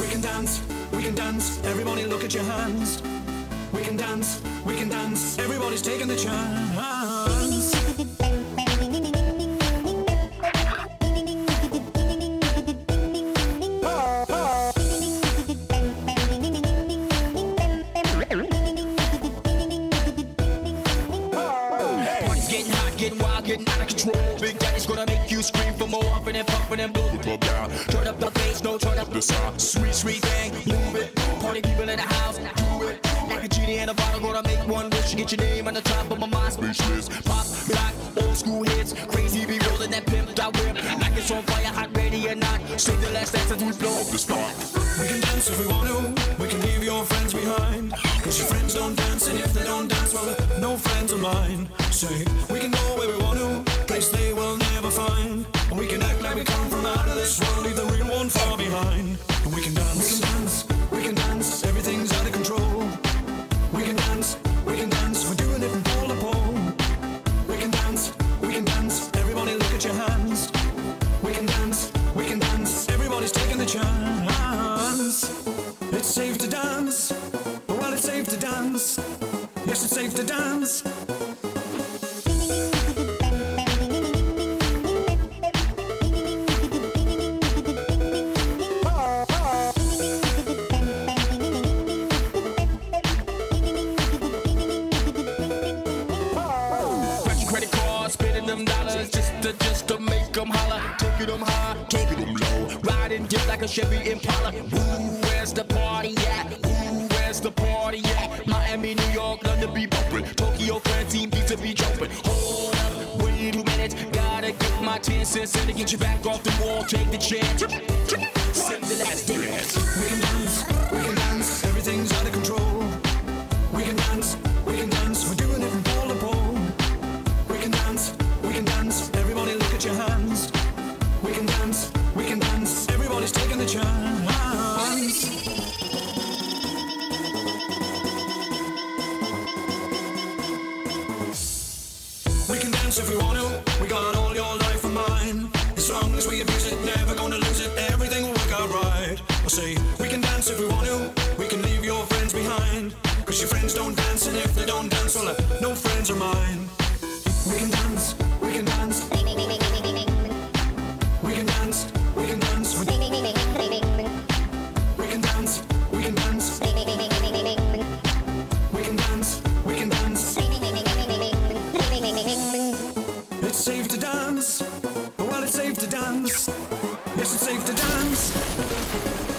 we can dance, we can dance. Everybody look at your hands. We can dance, we can dance. Everybody's taking the chance. Getting hot, getting wild, getting out of control. Big Daddy's gonna make you scream for more, huffing and puffing and blowing the down. Turn up the bass, no turn up the sound. Sweet, sweet thing, move it. Party people in the house, do it. Like a genie in a bottle, gonna make one wish. Get your name on the top of my mind, speechless. Pop, black, old school hits. Crazy be rolling that pimp, that whip. Like it's on fire, hot, ready or not. Say the last dance as we blow up the spot. We can dance if we want to. We can leave your friends behind. Cause your friends don't dance, and if they don't dance, well, they're no friends of mine. Say, we can go where we want to. Place they will never find. And we can act like we come from out of this world, leave the real one far behind. And we can dance, we can dance, we can dance. Everything's out of control. We can dance, we can dance. We're doing it from pole to pole. We can dance, we can dance. Everybody look at your hands. We can dance, we can dance. Everybody's taking the chance. Yes, it's safe to dance. Riding dip like a Chevy Impala. Ooh, where's the party at? Ooh, where's the party at? Miami, New York, London be bumping. Tokyo, France, team pizza be jumping. Hold up, wait two minutes. Gotta get my 10 cents in to get you back off the wall. Take the chance. Send the last. Dance, the chance. We can dance if we want to. We got all your life and mine. As long as we abuse it, never gonna lose it. Everything will work out right. I say we can dance if we want to. We can leave your friends behind. Cause your friends don't dance, and if they don't dance, well, uh, no friends are mine. We we can dance. Safe to dance. Well, it's safe to dance. Yes, it's safe to dance.